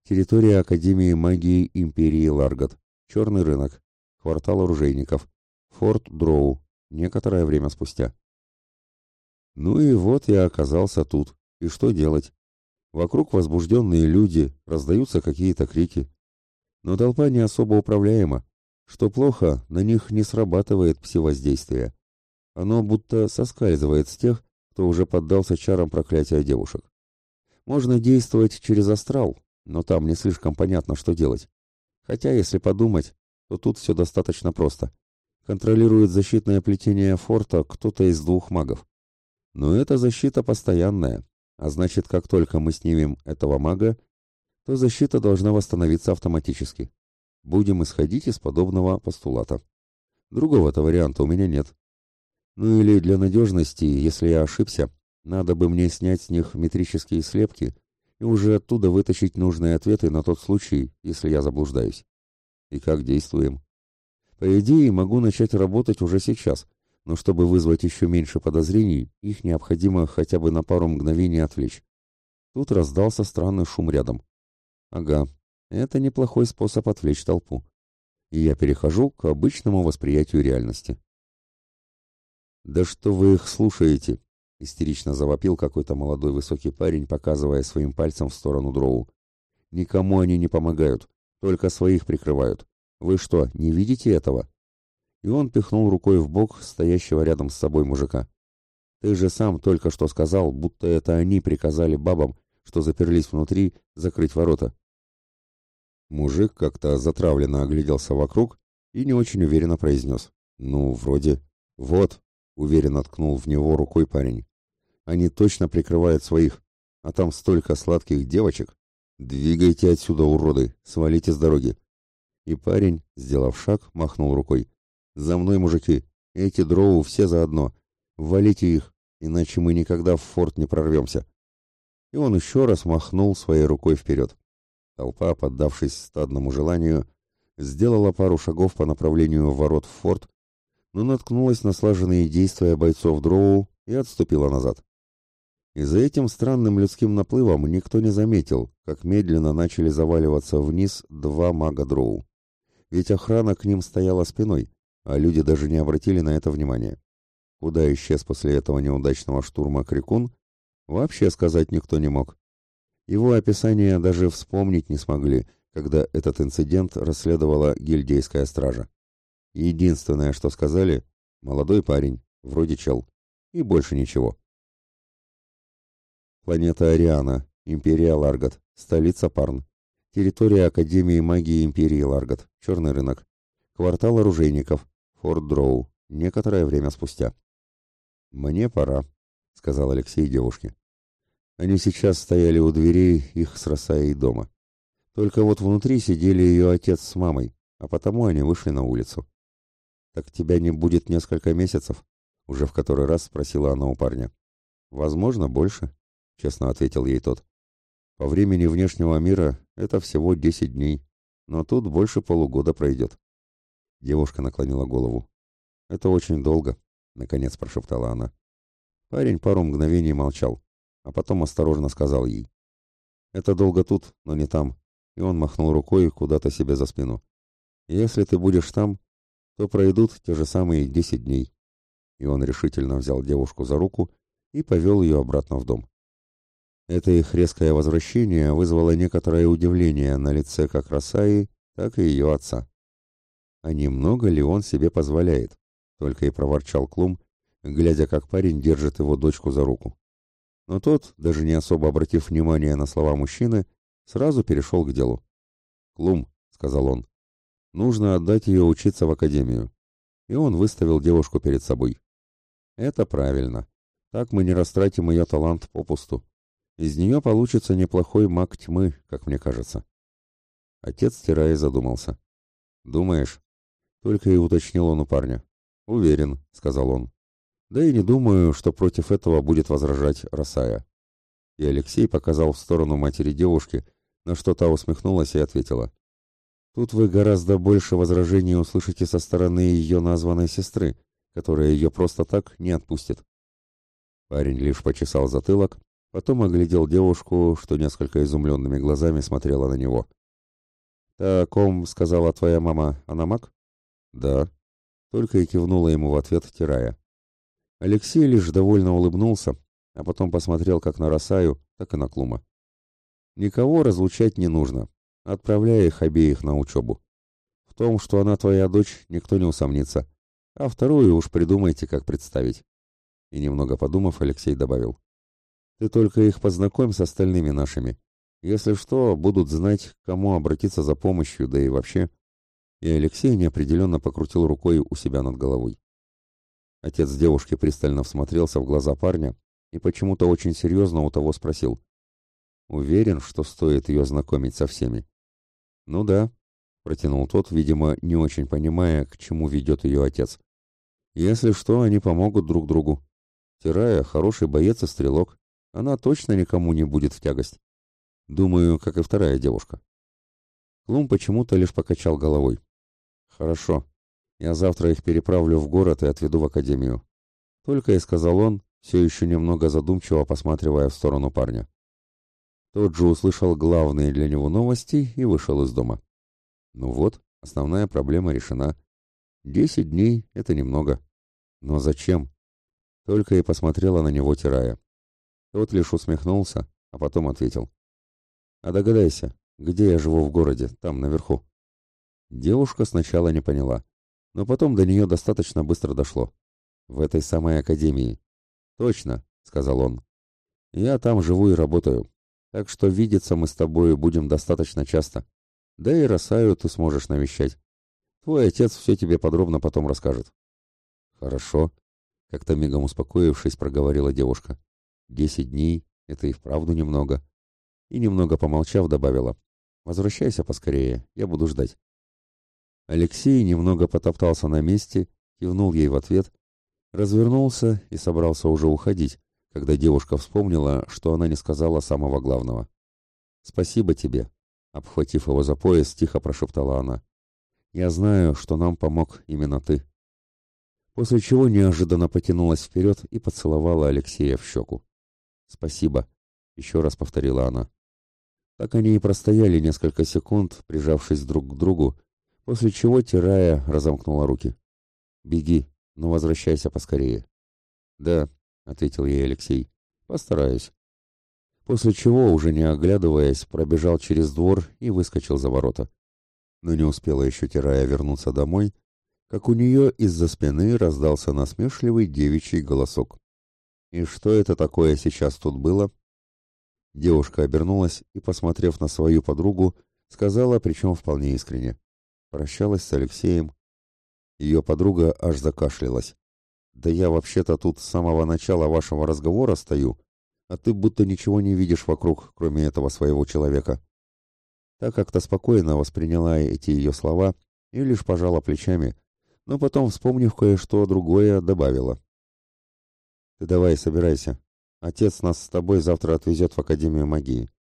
Территория Академии магии Империи Ларгат. Черный рынок. Квартал оружейников. Форт Дроу. Некоторое время спустя. Ну и вот я оказался тут. И что делать? Вокруг возбужденные люди, раздаются какие-то крики но толпа не особо управляема. Что плохо, на них не срабатывает псевоздействие. Оно будто соскальзывает с тех, кто уже поддался чарам проклятия девушек. Можно действовать через астрал, но там не слишком понятно, что делать. Хотя, если подумать, то тут все достаточно просто. Контролирует защитное плетение форта кто-то из двух магов. Но эта защита постоянная, а значит, как только мы снимем этого мага, то защита должна восстановиться автоматически. Будем исходить из подобного постулата. Другого-то варианта у меня нет. Ну или для надежности, если я ошибся, надо бы мне снять с них метрические слепки и уже оттуда вытащить нужные ответы на тот случай, если я заблуждаюсь. И как действуем? По идее, могу начать работать уже сейчас, но чтобы вызвать еще меньше подозрений, их необходимо хотя бы на пару мгновений отвлечь. Тут раздался странный шум рядом. Ага, это неплохой способ отвлечь толпу. И я перехожу к обычному восприятию реальности. «Да что вы их слушаете?» — истерично завопил какой-то молодой высокий парень, показывая своим пальцем в сторону дроу. Никому они не помогают, только своих прикрывают. Вы что, не видите этого?» И он пихнул рукой в бок стоящего рядом с собой мужика. «Ты же сам только что сказал, будто это они приказали бабам, что заперлись внутри, закрыть ворота». Мужик как-то затравленно огляделся вокруг и не очень уверенно произнес. «Ну, вроде...» «Вот», — уверенно ткнул в него рукой парень. «Они точно прикрывают своих, а там столько сладких девочек. Двигайте отсюда, уроды, свалите с дороги». И парень, сделав шаг, махнул рукой. «За мной, мужики! Эти дроу все заодно! Валите их, иначе мы никогда в форт не прорвемся!» И он еще раз махнул своей рукой вперед. Толпа, поддавшись стадному желанию, сделала пару шагов по направлению ворот в форт, но наткнулась на слаженные действия бойцов Дроу и отступила назад. И за этим странным людским наплывом никто не заметил, как медленно начали заваливаться вниз два мага Дроу. Ведь охрана к ним стояла спиной, а люди даже не обратили на это внимания. Куда исчез после этого неудачного штурма Крикун, вообще сказать никто не мог. Его описание даже вспомнить не смогли, когда этот инцидент расследовала гильдейская стража. Единственное, что сказали, молодой парень, вроде чел, и больше ничего. Планета Ариана, Империя Ларгат, столица Парн, территория Академии магии Империи Ларгат, черный рынок, квартал оружейников, Форт Дроу, некоторое время спустя. «Мне пора», — сказал Алексей девушке. Они сейчас стояли у дверей их с Росаей дома. Только вот внутри сидели ее отец с мамой, а потому они вышли на улицу. «Так тебя не будет несколько месяцев?» — уже в который раз спросила она у парня. «Возможно, больше», — честно ответил ей тот. «По времени внешнего мира это всего десять дней, но тут больше полугода пройдет». Девушка наклонила голову. «Это очень долго», — наконец прошептала она. Парень пару мгновений молчал а потом осторожно сказал ей. «Это долго тут, но не там», и он махнул рукой куда-то себе за спину. «Если ты будешь там, то пройдут те же самые десять дней». И он решительно взял девушку за руку и повел ее обратно в дом. Это их резкое возвращение вызвало некоторое удивление на лице как Росаи, так и ее отца. А немного ли он себе позволяет? Только и проворчал Клум, глядя, как парень держит его дочку за руку. Но тот, даже не особо обратив внимания на слова мужчины, сразу перешел к делу. «Клум», — сказал он, — «нужно отдать ее учиться в академию». И он выставил девушку перед собой. «Это правильно. Так мы не растратим ее талант попусту. Из нее получится неплохой маг тьмы, как мне кажется». Отец Тирай задумался. «Думаешь?» Только и уточнил он у парня. «Уверен», — сказал он. Да и не думаю, что против этого будет возражать Росая. И Алексей показал в сторону матери девушки, на что та усмехнулась и ответила. Тут вы гораздо больше возражений услышите со стороны ее названной сестры, которая ее просто так не отпустит. Парень лишь почесал затылок, потом оглядел девушку, что несколько изумленными глазами смотрела на него. «Та, ком сказала твоя мама, она маг?» «Да», — только и кивнула ему в ответ, тирая. Алексей лишь довольно улыбнулся, а потом посмотрел как на Росаю, так и на Клума. «Никого разлучать не нужно. Отправляй их обеих на учебу. В том, что она твоя дочь, никто не усомнится. А вторую уж придумайте, как представить». И немного подумав, Алексей добавил. «Ты только их познакомь с остальными нашими. Если что, будут знать, к кому обратиться за помощью, да и вообще». И Алексей неопределенно покрутил рукой у себя над головой. Отец девушки пристально всмотрелся в глаза парня и почему-то очень серьезно у того спросил. «Уверен, что стоит ее знакомить со всеми?» «Ну да», — протянул тот, видимо, не очень понимая, к чему ведет ее отец. «Если что, они помогут друг другу. Тирая хороший боец и стрелок. Она точно никому не будет в тягость. Думаю, как и вторая девушка». Клум почему-то лишь покачал головой. «Хорошо», я завтра их переправлю в город и отведу в академию. Только и сказал он, все еще немного задумчиво посматривая в сторону парня. Тот же услышал главные для него новости и вышел из дома. Ну вот, основная проблема решена. Десять дней — это немного. Но зачем? Только и посмотрела на него, тирая. Тот лишь усмехнулся, а потом ответил. А догадайся, где я живу в городе, там, наверху. Девушка сначала не поняла, но потом до нее достаточно быстро дошло. В этой самой академии. Точно, сказал он. Я там живу и работаю, так что видеться мы с тобой будем достаточно часто. Да и Росаю ты сможешь навещать. Твой отец все тебе подробно потом расскажет. Хорошо, как-то мигом успокоившись, проговорила девушка. Десять дней — это и вправду немного. И немного помолчав, добавила. Возвращайся поскорее, я буду ждать. Алексей немного потоптался на месте, кивнул ей в ответ, развернулся и собрался уже уходить, когда девушка вспомнила, что она не сказала самого главного. «Спасибо тебе», — обхватив его за пояс, тихо прошептала она. «Я знаю, что нам помог именно ты». После чего неожиданно потянулась вперед и поцеловала Алексея в щеку. «Спасибо», — еще раз повторила она. Так они и простояли несколько секунд, прижавшись друг к другу, после чего, тирая, разомкнула руки. «Беги, но возвращайся поскорее». «Да», — ответил ей Алексей, — «постараюсь». После чего, уже не оглядываясь, пробежал через двор и выскочил за ворота. Но не успела еще Тирая вернуться домой, как у нее из-за спины раздался насмешливый девичий голосок. «И что это такое сейчас тут было?» Девушка обернулась и, посмотрев на свою подругу, сказала, причем вполне искренне. Прощалась с Алексеем. Ее подруга аж закашлялась. «Да я вообще-то тут с самого начала вашего разговора стою, а ты будто ничего не видишь вокруг, кроме этого своего человека». Так как-то спокойно восприняла эти ее слова и лишь пожала плечами, но потом, вспомнив кое-что другое, добавила. «Ты давай, собирайся. Отец нас с тобой завтра отвезет в Академию магии.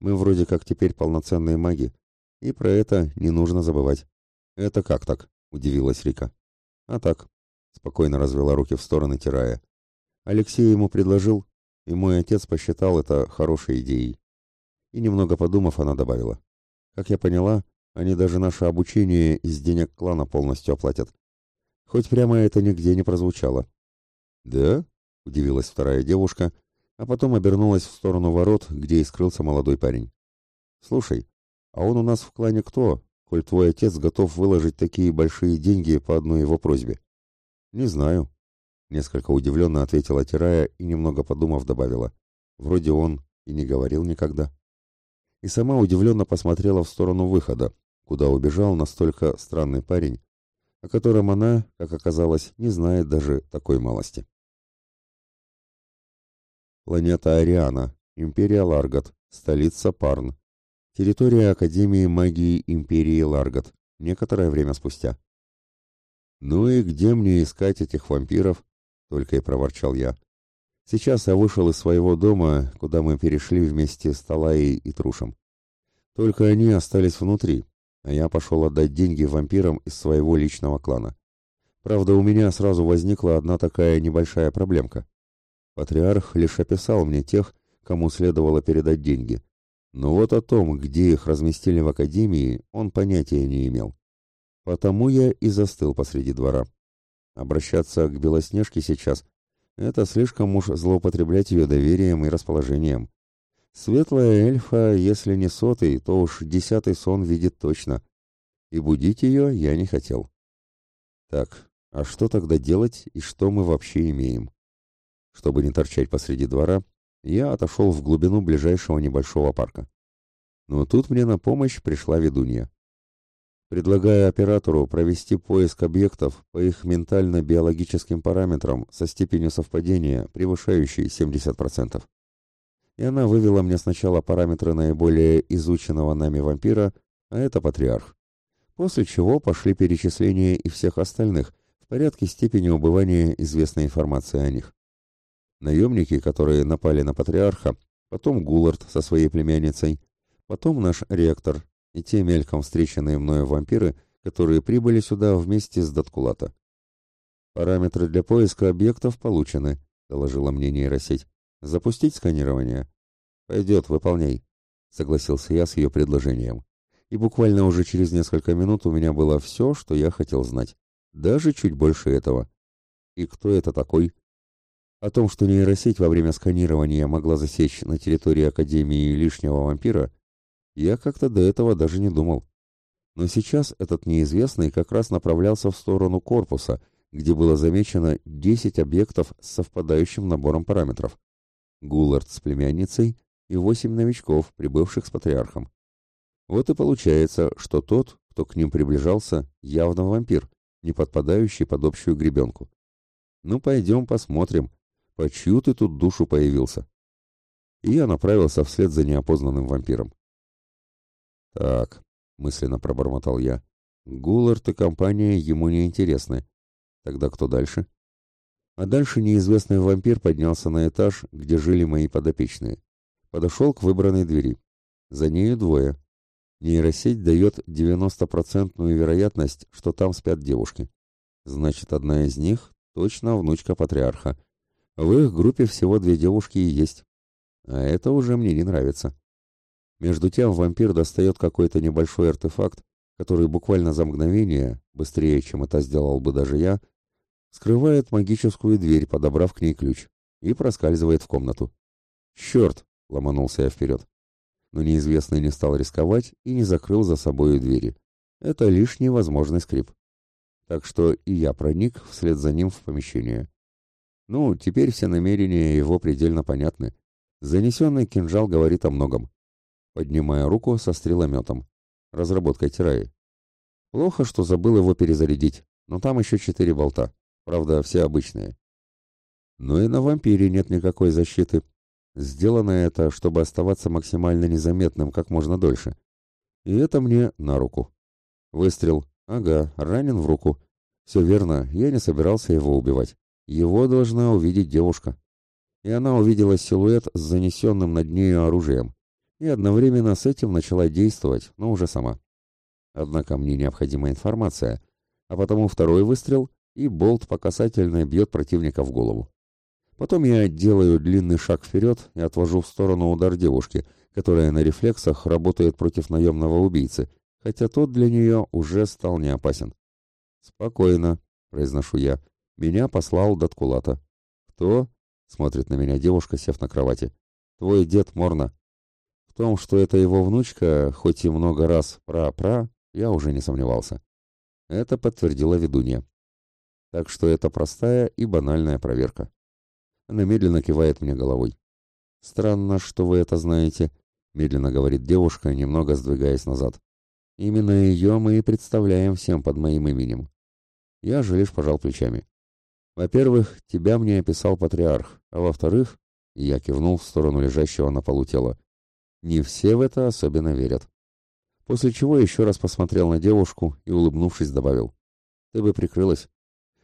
Мы вроде как теперь полноценные маги, и про это не нужно забывать». «Это как так?» — удивилась Рика. «А так», — спокойно развела руки в стороны, тирая. Алексей ему предложил, и мой отец посчитал это хорошей идеей. И немного подумав, она добавила. «Как я поняла, они даже наше обучение из денег клана полностью оплатят. Хоть прямо это нигде не прозвучало». «Да?» — удивилась вторая девушка, а потом обернулась в сторону ворот, где и скрылся молодой парень. «Слушай, а он у нас в клане кто? Коль твой отец готов выложить такие большие деньги по одной его просьбе? Не знаю, несколько удивленно ответила Тирая и немного подумав добавила. Вроде он и не говорил никогда. И сама удивленно посмотрела в сторону выхода, куда убежал настолько странный парень, о котором она, как оказалось, не знает даже такой малости. Планета Ариана, Империя Ларгат, столица Парн, Территория Академии магии Империи Ларгат. Некоторое время спустя. «Ну и где мне искать этих вампиров?» — только и проворчал я. Сейчас я вышел из своего дома, куда мы перешли вместе с Талаей и Трушем. Только они остались внутри, а я пошел отдать деньги вампирам из своего личного клана. Правда, у меня сразу возникла одна такая небольшая проблемка. Патриарх лишь описал мне тех, кому следовало передать деньги, но вот о том, где их разместили в академии, он понятия не имел. Потому я и застыл посреди двора. Обращаться к Белоснежке сейчас — это слишком уж злоупотреблять ее доверием и расположением. Светлая эльфа, если не сотый, то уж десятый сон видит точно. И будить ее я не хотел. Так, а что тогда делать и что мы вообще имеем? Чтобы не торчать посреди двора, я отошел в глубину ближайшего небольшого парка. Но тут мне на помощь пришла ведунья. Предлагая оператору провести поиск объектов по их ментально-биологическим параметрам со степенью совпадения, превышающей 70%. И она вывела мне сначала параметры наиболее изученного нами вампира, а это патриарх. После чего пошли перечисления и всех остальных в порядке степени убывания известной информации о них наемники, которые напали на патриарха, потом Гуллард со своей племянницей, потом наш ректор и те мельком встреченные мною вампиры, которые прибыли сюда вместе с Даткулата. «Параметры для поиска объектов получены», — доложила мне нейросеть. «Запустить сканирование?» «Пойдет, выполняй», — согласился я с ее предложением. И буквально уже через несколько минут у меня было все, что я хотел знать. Даже чуть больше этого. «И кто это такой?» О том, что нейросеть во время сканирования могла засечь на территории Академии лишнего вампира, Я как-то до этого даже не думал. Но сейчас этот неизвестный как раз направлялся в сторону корпуса, где было замечено 10 объектов с совпадающим набором параметров. Гуллард с племянницей и 8 новичков, прибывших с патриархом. Вот и получается, что тот, кто к ним приближался, явно вампир, не подпадающий под общую гребенку. Ну, пойдем посмотрим, по чью ты тут душу появился. И я направился вслед за неопознанным вампиром. Так, мысленно пробормотал я. Гуллард и компания ему не интересны. Тогда кто дальше? А дальше неизвестный вампир поднялся на этаж, где жили мои подопечные. Подошел к выбранной двери. За нею двое. Нейросеть дает 90% вероятность, что там спят девушки. Значит, одна из них точно внучка патриарха. В их группе всего две девушки и есть. А это уже мне не нравится. Между тем вампир достает какой-то небольшой артефакт, который буквально за мгновение, быстрее, чем это сделал бы даже я, скрывает магическую дверь, подобрав к ней ключ, и проскальзывает в комнату. «Черт!» — ломанулся я вперед. Но неизвестный не стал рисковать и не закрыл за собой двери. Это лишний возможный скрип. Так что и я проник вслед за ним в помещение. Ну, теперь все намерения его предельно понятны. Занесенный кинжал говорит о многом поднимая руку со стрелометом. Разработкой Тираи. Плохо, что забыл его перезарядить, но там еще четыре болта. Правда, все обычные. Но и на вампире нет никакой защиты. Сделано это, чтобы оставаться максимально незаметным как можно дольше. И это мне на руку. Выстрел. Ага, ранен в руку. Все верно, я не собирался его убивать. Его должна увидеть девушка. И она увидела силуэт с занесенным над нею оружием и одновременно с этим начала действовать, но уже сама. Однако мне необходима информация, а потому второй выстрел, и болт по касательной бьет противника в голову. Потом я делаю длинный шаг вперед и отвожу в сторону удар девушки, которая на рефлексах работает против наемного убийцы, хотя тот для нее уже стал не опасен. «Спокойно», — произношу я. «Меня послал Даткулата». «Кто?» — смотрит на меня девушка, сев на кровати. «Твой дед Морна». В том, что это его внучка, хоть и много раз пра-пра, я уже не сомневался. Это подтвердила ведунья. Так что это простая и банальная проверка. Она медленно кивает мне головой. «Странно, что вы это знаете», — медленно говорит девушка, немного сдвигаясь назад. «Именно ее мы и представляем всем под моим именем». Я же лишь пожал плечами. «Во-первых, тебя мне описал патриарх, а во-вторых...» Я кивнул в сторону лежащего на полу тела. Не все в это особенно верят. После чего еще раз посмотрел на девушку и, улыбнувшись, добавил. «Ты бы прикрылась».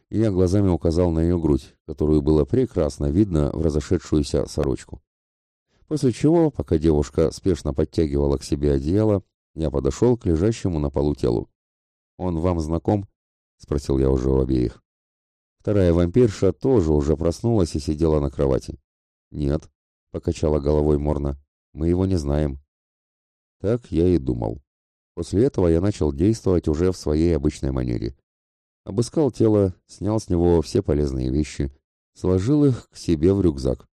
И я глазами указал на ее грудь, которую было прекрасно видно в разошедшуюся сорочку. После чего, пока девушка спешно подтягивала к себе одеяло, я подошел к лежащему на полу телу. «Он вам знаком?» — спросил я уже у обеих. Вторая вампирша тоже уже проснулась и сидела на кровати. «Нет», — покачала головой Морна, мы его не знаем. Так я и думал. После этого я начал действовать уже в своей обычной манере. Обыскал тело, снял с него все полезные вещи, сложил их к себе в рюкзак.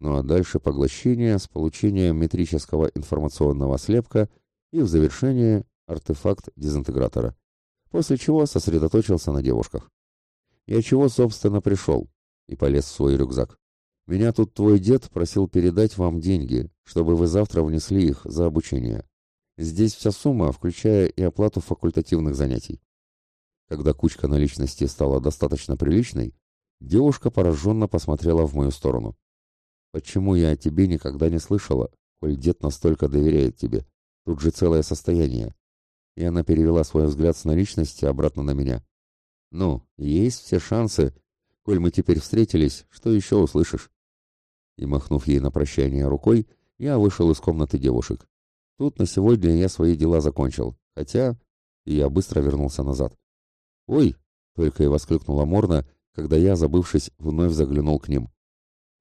Ну а дальше поглощение с получением метрического информационного слепка и в завершение артефакт дезинтегратора. После чего сосредоточился на девушках. Я чего, собственно, пришел и полез в свой рюкзак. Меня тут твой дед просил передать вам деньги, чтобы вы завтра внесли их за обучение. Здесь вся сумма, включая и оплату факультативных занятий. Когда кучка наличности стала достаточно приличной, девушка пораженно посмотрела в мою сторону. «Почему я о тебе никогда не слышала, коль дед настолько доверяет тебе? Тут же целое состояние». И она перевела свой взгляд с наличности обратно на меня. «Ну, есть все шансы, коль мы теперь встретились, что еще услышишь?» И, махнув ей на прощание рукой, я вышел из комнаты девушек. Тут на сегодня я свои дела закончил, хотя... И я быстро вернулся назад. «Ой!» — только и воскликнула Морна, когда я, забывшись, вновь заглянул к ним.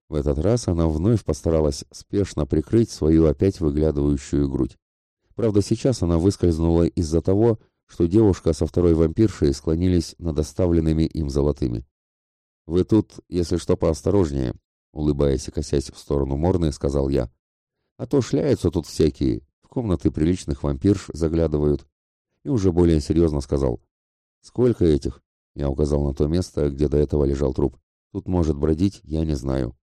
В этот раз она вновь постаралась спешно прикрыть свою опять выглядывающую грудь. Правда, сейчас она выскользнула из-за того, что девушка со второй вампиршей склонились над оставленными им золотыми. «Вы тут, если что, поосторожнее», улыбаясь и косясь в сторону Морны, сказал я. А то шляются тут всякие, в комнаты приличных вампирш заглядывают. И уже более серьезно сказал. «Сколько этих?» Я указал на то место, где до этого лежал труп. «Тут может бродить, я не знаю».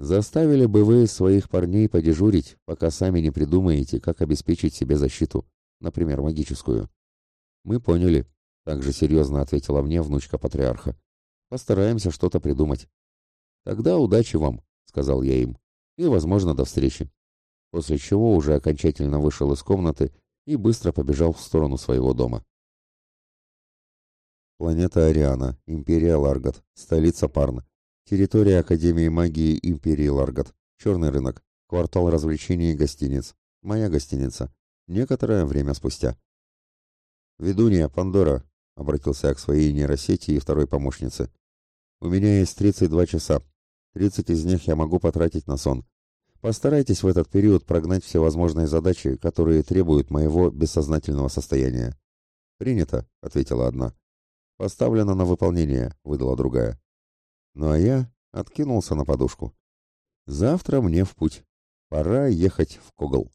«Заставили бы вы своих парней подежурить, пока сами не придумаете, как обеспечить себе защиту, например, магическую». «Мы поняли», — также серьезно ответила мне внучка патриарха. «Постараемся что-то придумать». «Тогда удачи вам», — сказал я им, — «и, возможно, до встречи» после чего уже окончательно вышел из комнаты и быстро побежал в сторону своего дома. Планета Ариана, Империя Ларгат, столица Парн, территория Академии магии Империи Ларгат, черный рынок, квартал развлечений и гостиниц, моя гостиница, некоторое время спустя. «Ведунья, Пандора», — обратился я к своей нейросети и второй помощнице, — «у меня есть 32 часа. 30 из них я могу потратить на сон, Постарайтесь в этот период прогнать все возможные задачи, которые требуют моего бессознательного состояния. Принято, ответила одна. Поставлено на выполнение, выдала другая. Ну а я откинулся на подушку. Завтра мне в путь. Пора ехать в Когол.